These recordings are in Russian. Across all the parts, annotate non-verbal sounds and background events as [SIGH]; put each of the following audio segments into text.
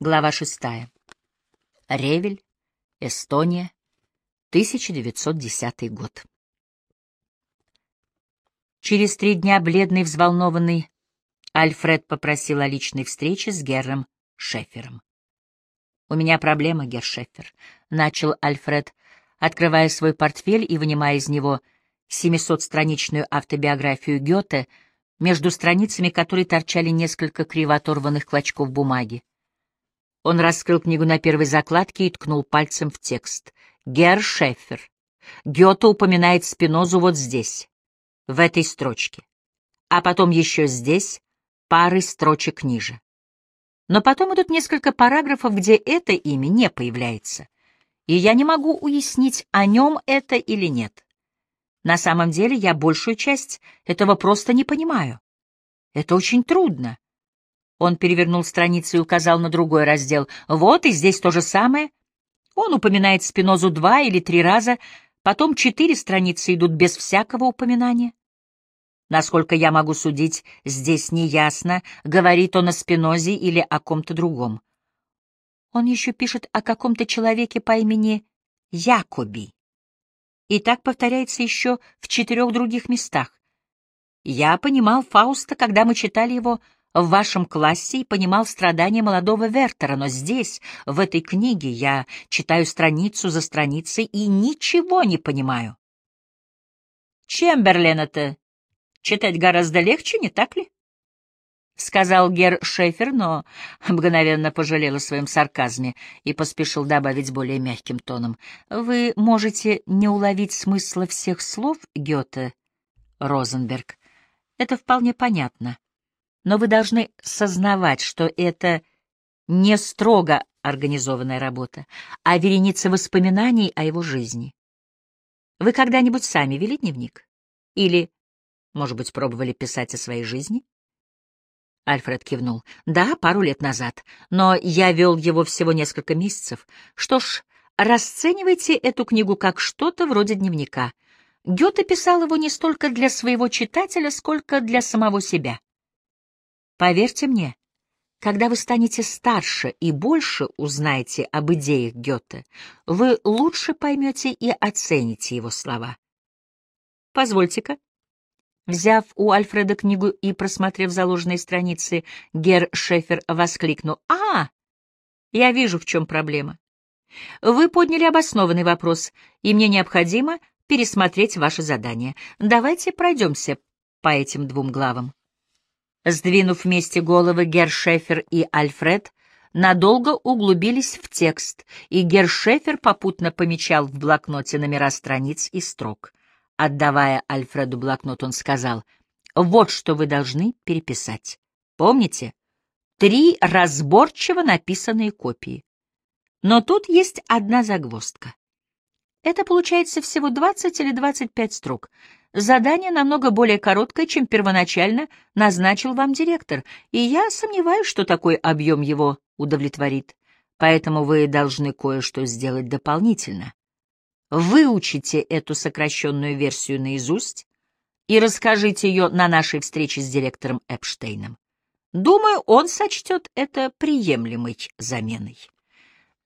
Глава шестая. Ревель, Эстония, 1910 год. Через три дня бледный, взволнованный, Альфред попросил о личной встрече с Герром Шефером. «У меня проблема, Герр Шефер», — начал Альфред, открывая свой портфель и вынимая из него 700-страничную автобиографию Гёте, между страницами которой торчали несколько криво оторванных клочков бумаги. Он раскрыл книгу на первой закладке и ткнул пальцем в текст. «Герр Шеффер. Гёте упоминает Спинозу вот здесь, в этой строчке. А потом еще здесь, пары строчек ниже. Но потом идут несколько параграфов, где это имя не появляется, и я не могу уяснить, о нем это или нет. На самом деле я большую часть этого просто не понимаю. Это очень трудно. Он перевернул страницу и указал на другой раздел. Вот и здесь то же самое. Он упоминает Спинозу два или три раза, потом четыре страницы идут без всякого упоминания. Насколько я могу судить, здесь неясно, говорит он о Спинозе или о ком-то другом. Он еще пишет о каком-то человеке по имени Якоби. И так повторяется еще в четырех других местах. Я понимал Фауста, когда мы читали его в вашем классе и понимал страдания молодого Вертера, но здесь, в этой книге, я читаю страницу за страницей и ничего не понимаю. Чемберлена-то читать гораздо легче, не так ли? — сказал Гер Шефер, но мгновенно пожалел о своем сарказме и поспешил добавить более мягким тоном. — Вы можете не уловить смысла всех слов Гёте, Розенберг. Это вполне понятно. Но вы должны сознавать, что это не строго организованная работа, а вереница воспоминаний о его жизни. Вы когда-нибудь сами вели дневник? Или может быть, пробовали писать о своей жизни? Альфред кивнул. Да, пару лет назад, но я вел его всего несколько месяцев. Что ж, расценивайте эту книгу как что-то вроде дневника. Гёте писал его не столько для своего читателя, сколько для самого себя. Поверьте мне, когда вы станете старше и больше узнаете об идеях Гёте, вы лучше поймете и оцените его слова. Позвольте-ка, Взяв у Альфреда книгу и просмотрев заложенные страницы, Гер Шефер воскликнул. «А, я вижу, в чем проблема. Вы подняли обоснованный вопрос, и мне необходимо пересмотреть ваше задание. Давайте пройдемся по этим двум главам». Сдвинув вместе головы, Гер Шефер и Альфред надолго углубились в текст, и Гер Шефер попутно помечал в блокноте номера страниц и строк. Отдавая Альфреду блокнот, он сказал, «Вот что вы должны переписать. Помните? Три разборчиво написанные копии. Но тут есть одна загвоздка. Это получается всего 20 или 25 строк. Задание намного более короткое, чем первоначально назначил вам директор, и я сомневаюсь, что такой объем его удовлетворит. Поэтому вы должны кое-что сделать дополнительно выучите эту сокращенную версию наизусть и расскажите ее на нашей встрече с директором Эпштейном. Думаю, он сочтет это приемлемой заменой.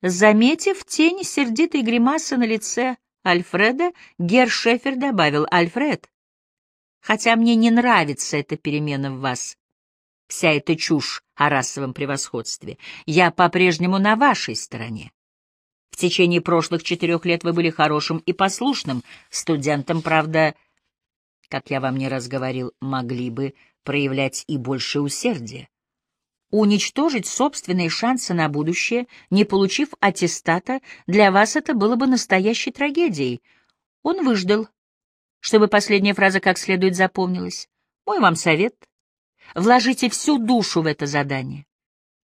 Заметив тень сердитой гримасы на лице Альфреда, Гершефер добавил, «Альфред, хотя мне не нравится эта перемена в вас, вся эта чушь о расовом превосходстве, я по-прежнему на вашей стороне. В течение прошлых четырех лет вы были хорошим и послушным студентом, правда, как я вам не раз говорил, могли бы проявлять и больше усердия. Уничтожить собственные шансы на будущее, не получив аттестата, для вас это было бы настоящей трагедией. Он выждал, чтобы последняя фраза как следует запомнилась. Мой вам совет — вложите всю душу в это задание.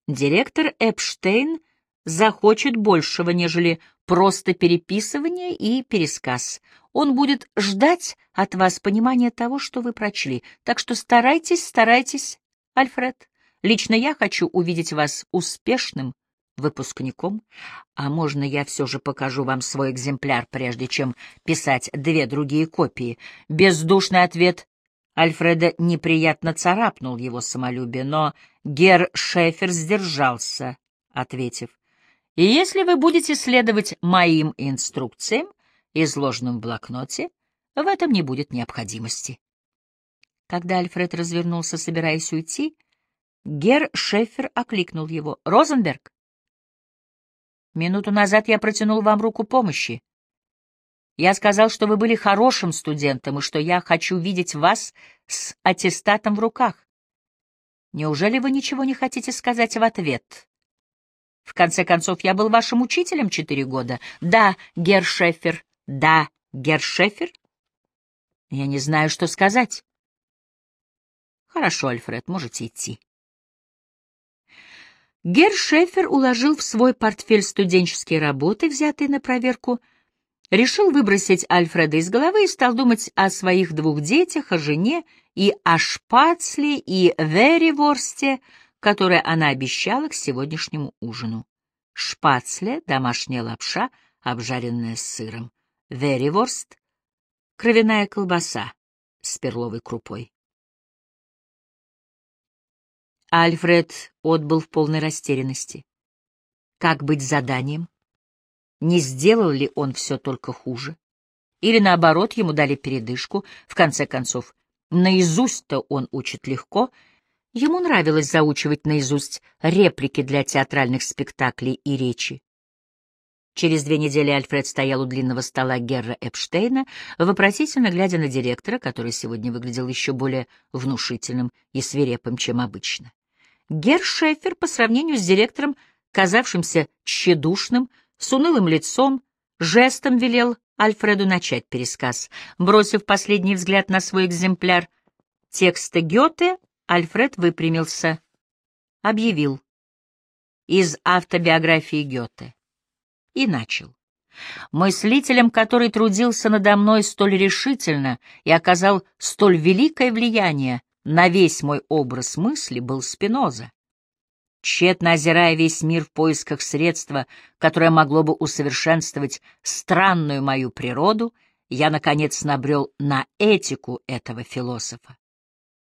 Директор Эпштейн — захочет большего, нежели просто переписывание и пересказ. Он будет ждать от вас понимания того, что вы прочли. Так что старайтесь, старайтесь, Альфред. Лично я хочу увидеть вас успешным выпускником. А можно я все же покажу вам свой экземпляр, прежде чем писать две другие копии? Бездушный ответ Альфреда неприятно царапнул его самолюбие, но Гер Шефер сдержался ответив, «И если вы будете следовать моим инструкциям, изложенным в блокноте, в этом не будет необходимости». Когда Альфред развернулся, собираясь уйти, Гер Шеффер окликнул его. «Розенберг, минуту назад я протянул вам руку помощи. Я сказал, что вы были хорошим студентом и что я хочу видеть вас с аттестатом в руках. Неужели вы ничего не хотите сказать в ответ? В конце концов, я был вашим учителем четыре года. Да, Гершефер. Да, Гершефер. Я не знаю, что сказать. Хорошо, Альфред, можете идти. Гершефер уложил в свой портфель студенческие работы, взятые на проверку, — решил выбросить Альфреда из головы и стал думать о своих двух детях, о жене и о шпацле и вереворсте, которые она обещала к сегодняшнему ужину. Шпацле — домашняя лапша, обжаренная с сыром. Вереворст — кровяная колбаса с перловой крупой. Альфред отбыл в полной растерянности. Как быть заданием? Не сделал ли он все только хуже? Или наоборот, ему дали передышку, в конце концов, наизусть-то он учит легко, ему нравилось заучивать наизусть реплики для театральных спектаклей и речи. Через две недели Альфред стоял у длинного стола Герра Эпштейна, вопросительно глядя на директора, который сегодня выглядел еще более внушительным и свирепым, чем обычно. Герр Шефер, по сравнению с директором, казавшимся тщедушным, с унылым лицом, жестом велел Альфреду начать пересказ. Бросив последний взгляд на свой экземпляр текста Гёте, Альфред выпрямился. Объявил. Из автобиографии Гёте. И начал. Мыслителем, который трудился надо мной столь решительно и оказал столь великое влияние на весь мой образ мысли, был Спиноза. Тщетно озирая весь мир в поисках средства, которое могло бы усовершенствовать странную мою природу, я, наконец, набрел на этику этого философа.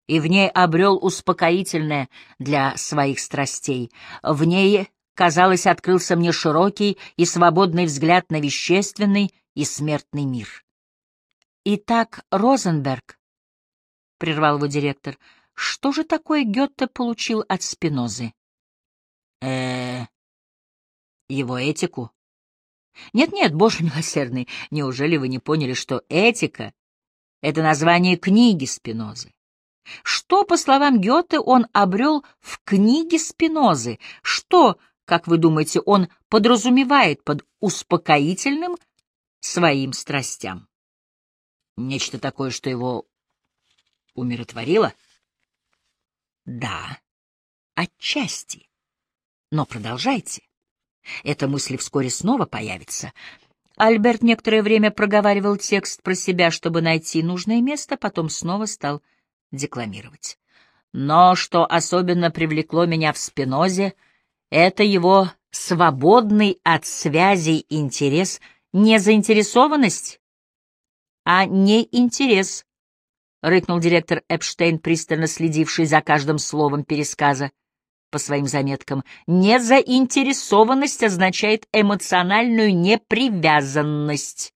И в ней обрел успокоительное для своих страстей. В ней, казалось, открылся мне широкий и свободный взгляд на вещественный и смертный мир. «Итак, Розенберг», — прервал его директор, — «что же такое Гетте получил от Спинозы?» э его этику? Нет-нет, Боже милосердный, неужели вы не поняли, что этика — это название книги Спинозы? Что, по словам Гёте, он обрел в книге Спинозы? Что, как вы думаете, он подразумевает под успокоительным своим страстям? Нечто такое, что его умиротворило? Да, отчасти. Но продолжайте. Эта мысль вскоре снова появится. Альберт некоторое время проговаривал текст про себя, чтобы найти нужное место, потом снова стал декламировать. Но что особенно привлекло меня в Спинозе, это его свободный от связей интерес, не заинтересованность, а не интерес, — рыкнул директор Эпштейн, пристально следивший за каждым словом пересказа по своим заметкам, незаинтересованность означает эмоциональную непривязанность.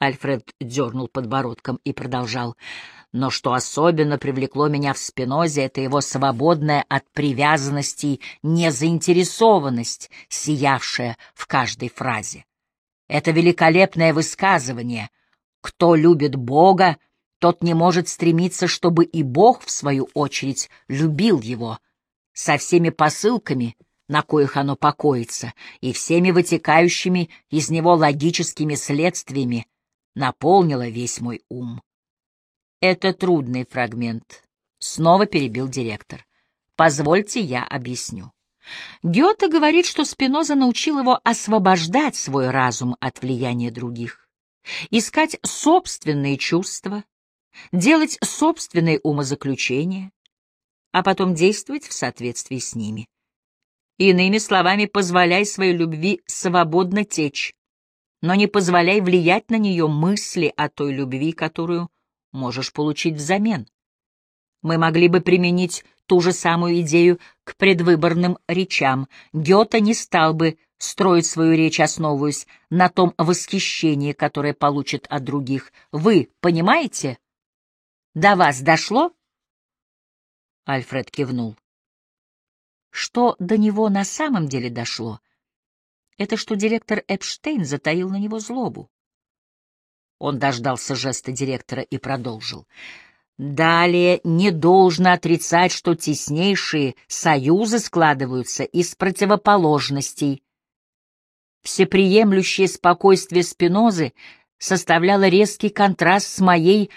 Альфред дернул подбородком и продолжал. Но что особенно привлекло меня в Спинозе, это его свободная от привязанностей незаинтересованность, сиявшая в каждой фразе. Это великолепное высказывание «Кто любит Бога, тот не может стремиться, чтобы и Бог, в свою очередь, любил его, со всеми посылками, на коих оно покоится, и всеми вытекающими из него логическими следствиями, наполнило весь мой ум. Это трудный фрагмент, — снова перебил директор. Позвольте, я объясню. Гёте говорит, что Спиноза научил его освобождать свой разум от влияния других, искать собственные чувства, делать собственные умозаключения, а потом действовать в соответствии с ними. Иными словами, позволяй своей любви свободно течь, но не позволяй влиять на нее мысли о той любви, которую можешь получить взамен. Мы могли бы применить ту же самую идею к предвыборным речам. Гёте не стал бы строить свою речь, основываясь на том восхищении, которое получит от других. Вы понимаете? До вас дошло? Альфред кивнул. Что до него на самом деле дошло, это что директор Эпштейн затаил на него злобу. Он дождался жеста директора и продолжил. Далее не должно отрицать, что теснейшие союзы складываются из противоположностей. Всеприемлющее спокойствие Спинозы составляло резкий контраст с моей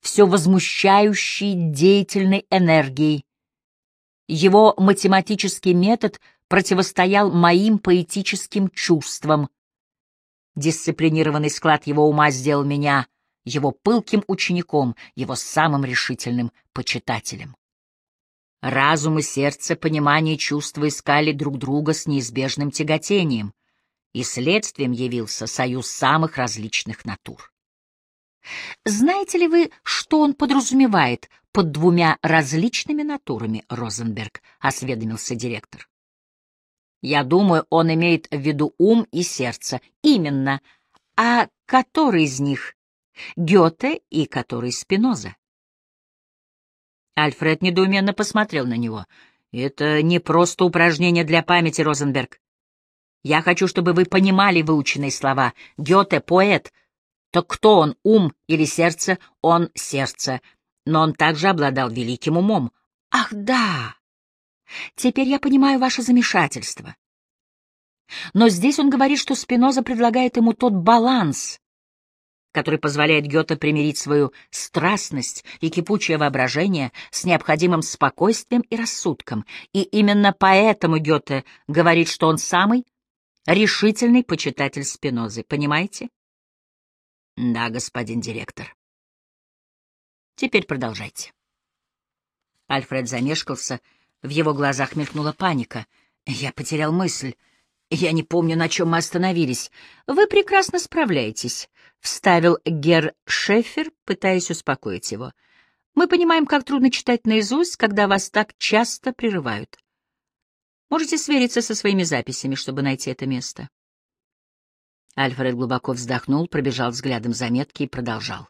все возмущающей деятельной энергией. Его математический метод противостоял моим поэтическим чувствам. Дисциплинированный склад его ума сделал меня — его пылким учеником, его самым решительным почитателем. Разум и сердце, понимание и чувства искали друг друга с неизбежным тяготением, и следствием явился союз самых различных натур. Знаете ли вы, что он подразумевает под двумя различными натурами, Розенберг? — осведомился директор. Я думаю, он имеет в виду ум и сердце. Именно. А который из них Гёте и который Спиноза. Альфред недоуменно посмотрел на него. «Это не просто упражнение для памяти, Розенберг. Я хочу, чтобы вы понимали выученные слова. Гёте — поэт. Так кто он, ум или сердце? Он — сердце. Но он также обладал великим умом. Ах, да! Теперь я понимаю ваше замешательство. Но здесь он говорит, что Спиноза предлагает ему тот баланс, который позволяет Гёте примирить свою страстность и кипучее воображение с необходимым спокойствием и рассудком. И именно поэтому Гёте говорит, что он самый решительный почитатель Спинозы. Понимаете? Да, господин директор. Теперь продолжайте. Альфред замешкался, в его глазах мелькнула паника. Я потерял мысль. Я не помню, на чем мы остановились. Вы прекрасно справляетесь, — вставил Гер Шефер, пытаясь успокоить его. Мы понимаем, как трудно читать наизусть, когда вас так часто прерывают. Можете свериться со своими записями, чтобы найти это место. Альфред глубоко вздохнул, пробежал взглядом заметки и продолжал.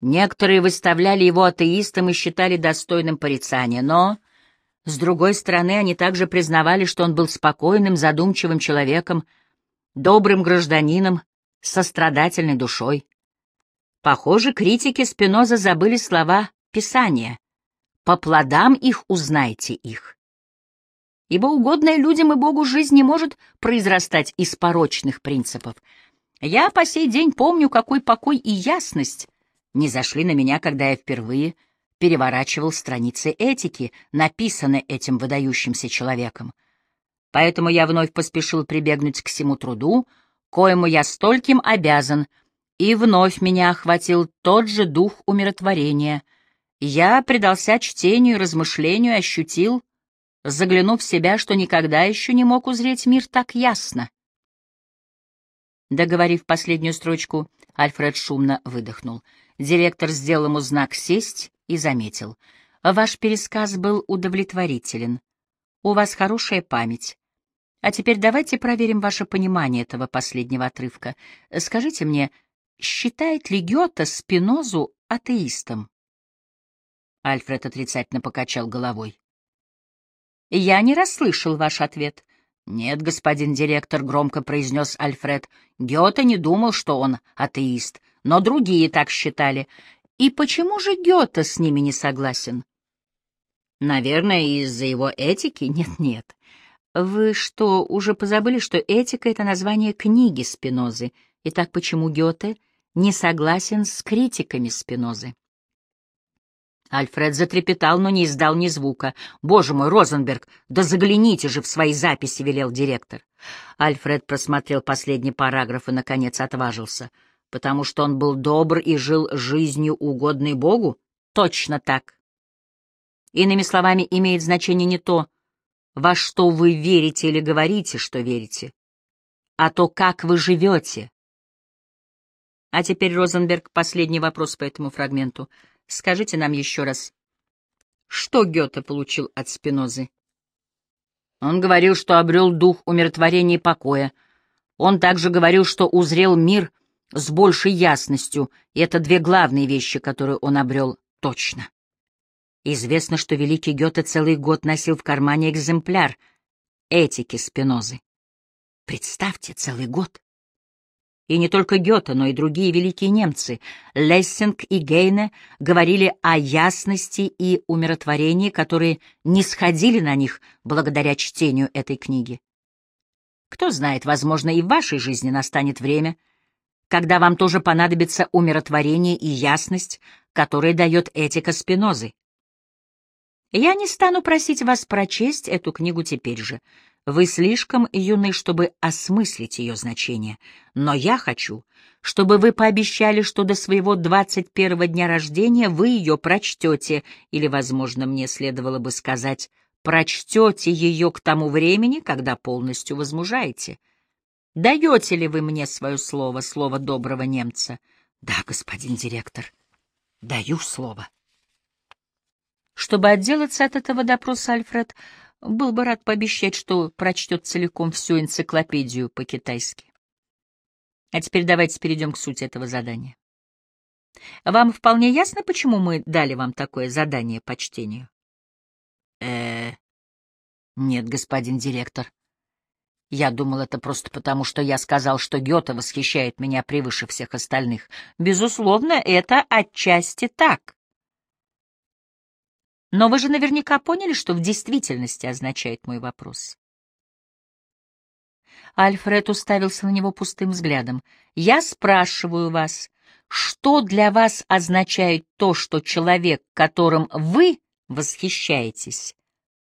Некоторые выставляли его атеистом и считали достойным порицания, но с другой стороны, они также признавали, что он был спокойным, задумчивым человеком, добрым гражданином, сострадательной душой. Похоже, критики Спиноза забыли слова Писания. «По плодам их узнайте их». Ибо угодная людям и Богу жизнь не может произрастать из порочных принципов. Я по сей день помню, какой покой и ясность не зашли на меня, когда я впервые переворачивал страницы этики, написанные этим выдающимся человеком. Поэтому я вновь поспешил прибегнуть к всему труду, коему я стольким обязан, и вновь меня охватил тот же дух умиротворения. Я предался чтению и размышлению, ощутил, заглянув в себя, что никогда еще не мог узреть мир так ясно. Договорив последнюю строчку, Альфред шумно выдохнул. Директор сделал ему знак «сесть», и заметил. «Ваш пересказ был удовлетворителен. У вас хорошая память. А теперь давайте проверим ваше понимание этого последнего отрывка. Скажите мне, считает ли Гёте Спинозу атеистом?» Альфред отрицательно покачал головой. «Я не расслышал ваш ответ». «Нет, господин директор», — громко произнес Альфред. «Гёте не думал, что он атеист, но другие так считали. И почему же Гёте с ними не согласен? Наверное, из-за его этики? Нет-нет. Вы что, уже позабыли, что этика — это название книги Спинозы? Итак, почему Гёте не согласен с критиками Спинозы? Альфред затрепетал, но не издал ни звука. «Боже мой, Розенберг, да загляните же в свои записи!» — велел директор. Альфред просмотрел последний параграф и, наконец, отважился — потому что он был добр и жил жизнью, угодной Богу? Точно так. Иными словами, имеет значение не то, во что вы верите или говорите, что верите, а то, как вы живете. А теперь, Розенберг, последний вопрос по этому фрагменту. Скажите нам еще раз, Что Гёте получил от Спинозы? Он говорил, что обрел дух умиротворения и покоя. Он также говорил, что узрел мир с большей ясностью, и это две главные вещи, которые он обрел точно. Известно, что великий Гёте целый год носил в кармане экземпляр этики Спинозы. Представьте, целый год. И не только Гёте, но и другие великие немцы, Лессинг и Гейне, говорили о ясности и умиротворении, которые не сходили на них благодаря чтению этой книги. Кто знает, возможно, и в вашей жизни настанет время, когда вам тоже понадобится умиротворение и ясность, которые дает этика Спинозы. Я не стану просить вас прочесть эту книгу теперь же. Вы слишком юны, чтобы осмыслить ее значение. Но я хочу, чтобы вы пообещали, что до своего двадцать первого дня рождения вы ее прочтете, или, возможно, мне следовало бы сказать, прочтете ее к тому времени, когда полностью возмужаете. Даете ли вы мне свое слово, слово доброго немца? Да, господин директор, даю слово. Чтобы отделаться от этого допроса, Альфред был бы рад пообещать, что прочтет целиком всю энциклопедию по-китайски. А теперь давайте перейдем к сути этого задания. Вам вполне ясно, почему мы дали вам такое задание по чтению? э Нет, господин директор. Я думал, это просто потому, что я сказал, что Гёте восхищает меня превыше всех остальных. Безусловно, это отчасти так. Но вы же наверняка поняли, что в действительности означает мой вопрос. Альфред уставился на него пустым взглядом. «Я спрашиваю вас, что для вас означает то, что человек, которым вы восхищаетесь,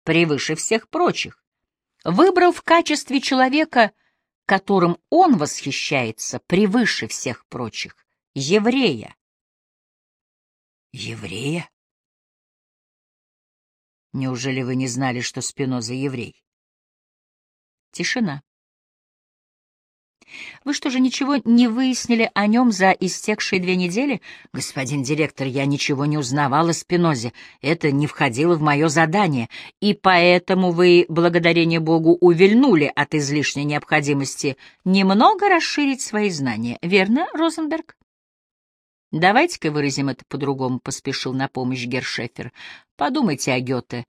превыше всех прочих, выбрал в качестве человека, которым он восхищается, превыше всех прочих, еврея?» «Еврея?» Неужели вы не знали, что Спиноза еврей? Тишина. Вы что же ничего не выяснили о нем за истекшие две недели? Господин директор, я ничего не узнавала о Спинозе. Это не входило в мое задание. И поэтому вы, благодарение Богу, увильнули от излишней необходимости немного расширить свои знания. Верно, Розенберг? Давайте-ка выразим это по-другому, — поспешил на помощь Гершефер. Подумайте о Гёте.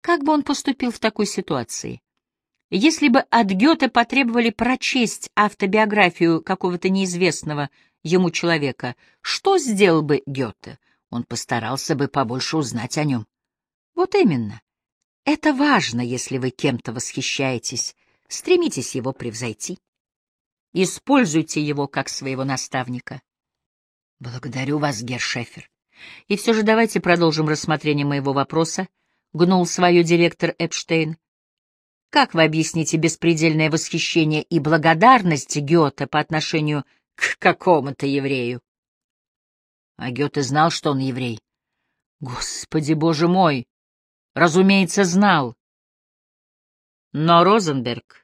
Как бы он поступил в такой ситуации? Если бы от Гёте потребовали прочесть автобиографию какого-то неизвестного ему человека, что сделал бы Гёте? Он постарался бы побольше узнать о нем. Вот именно. Это важно, если вы кем-то восхищаетесь. Стремитесь его превзойти. Используйте его как своего наставника. Благодарю вас, Гершефер. И все же давайте продолжим рассмотрение моего вопроса, — гнул свое директор Эпштейн. Как вы объясните беспредельное восхищение и благодарность Гёте по отношению к какому-то еврею? А Гёте знал, что он еврей. Господи, боже мой! Разумеется, знал. Но Розенберг —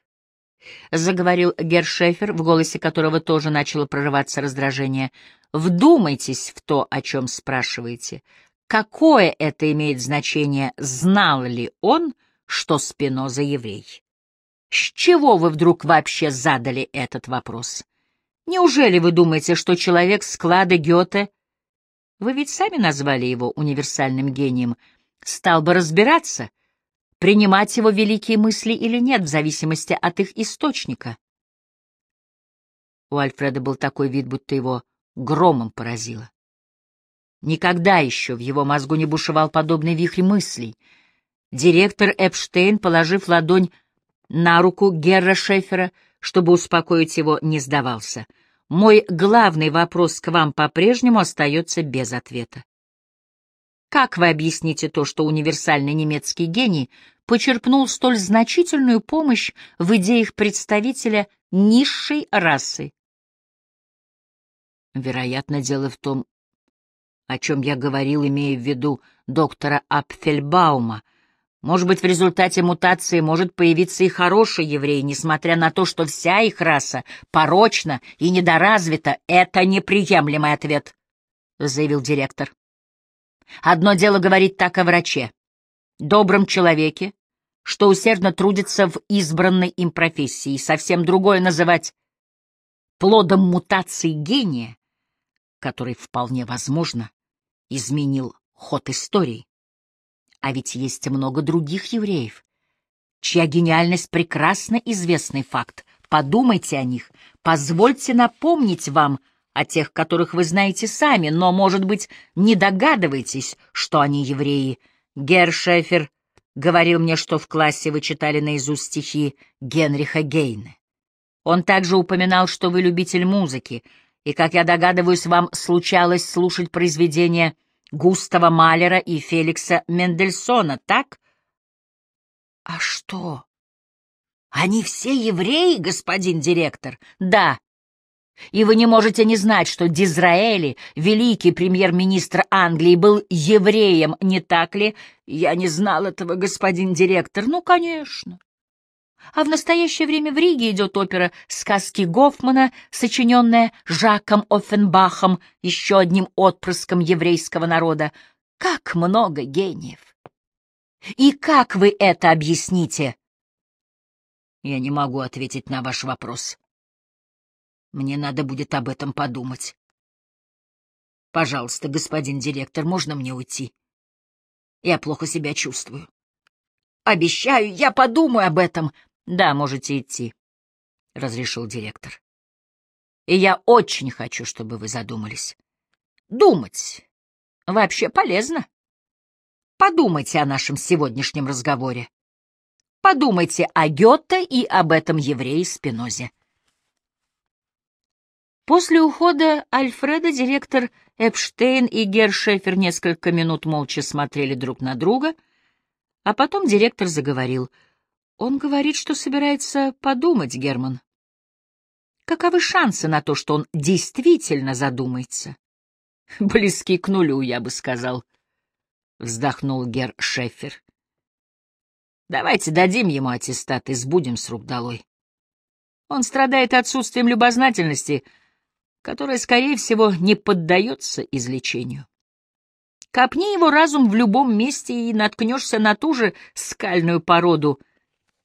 заговорил Гершефер, в голосе которого тоже начало прорываться раздражение. «Вдумайтесь в то, о чем спрашиваете. Какое это имеет значение, знал ли он, что Спиноза еврей? С чего вы вдруг вообще задали этот вопрос? Неужели вы думаете, что человек склада Гёте, вы ведь сами назвали его универсальным гением, стал бы разбираться — принимать его великие мысли или нет, в зависимости от их источника. У Альфреда был такой вид, будто его громом поразило. Никогда еще в его мозгу не бушевал подобный вихрь мыслей. Директор Эпштейн, положив ладонь на руку Герра Шефера, чтобы успокоить его, не сдавался. Мой главный вопрос к вам по-прежнему остается без ответа. Как вы объясните то, что универсальный немецкий гений почерпнул столь значительную помощь в идеях представителя низшей расы? Вероятно, дело в том, о чем я говорил, имея в виду доктора Апфельбаума. Может быть, в результате мутации может появиться и хороший еврей, несмотря на то, что вся их раса порочна и недоразвита. Это неприемлемый ответ, — заявил директор. Одно дело говорить так о враче, добром человеке, что усердно трудится в избранной им профессии, совсем другое называть плодом мутации гения, который, вполне возможно, изменил ход истории. А ведь есть много других евреев, чья гениальность прекрасно известный факт. Подумайте о них, позвольте напомнить вам о тех, которых вы знаете сами, но, может быть, не догадываетесь, что они евреи. Герр Шефер говорил мне, что в классе вы читали наизусть стихи Генриха Гейне. Он также упоминал, что вы любитель музыки, и, как я догадываюсь, вам случалось слушать произведения Густава Малера и Феликса Мендельсона, так? — А что? Они все евреи, господин директор? — Да. И вы не можете не знать, что Дизраэли, великий премьер-министр Англии, был евреем, не так ли? Я не знал этого, господин директор. Ну, конечно. А в настоящее время в Риге идет опера «Сказки Гофмана», сочиненная Жаком Оффенбахом, еще одним отпрыском еврейского народа. Как много гениев! И как вы это объясните? Я не могу ответить на ваш вопрос. Мне надо будет об этом подумать. Пожалуйста, господин директор, можно мне уйти? Я плохо себя чувствую. Обещаю, я подумаю об этом. Да, можете идти, — разрешил директор. И я очень хочу, чтобы вы задумались. Думать вообще полезно. Подумайте о нашем сегодняшнем разговоре. Подумайте о Гёте и об этом еврее Спинозе. После ухода Альфреда директор Эпштейн и Гершефер несколько минут молча смотрели друг на друга, а потом директор заговорил. Он говорит, что собирается подумать, Герман. Каковы шансы на то, что он действительно задумается? [LAUGHS] Близки к нулю, я бы сказал, — вздохнул Гер Шефер. Давайте дадим ему аттестат и сбудем с рук долой. Он страдает отсутствием любознательности — которое, скорее всего, не поддается излечению. Копни его разум в любом месте и наткнешься на ту же скальную породу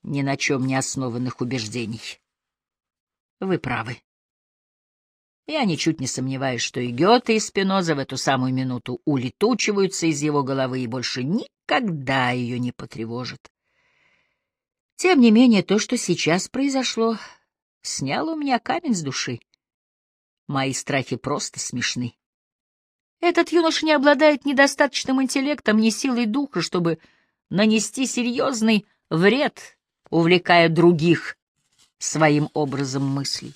ни на чем не основанных убеждений. Вы правы. Я ничуть не сомневаюсь, что и Гёте, и Спиноза в эту самую минуту улетучиваются из его головы и больше никогда ее не потревожат. Тем не менее, то, что сейчас произошло, сняло у меня камень с души. Мои страхи просто смешны. Этот юноша не обладает недостаточным интеллектом, ни силой духа, чтобы нанести серьезный вред, увлекая других своим образом мыслей.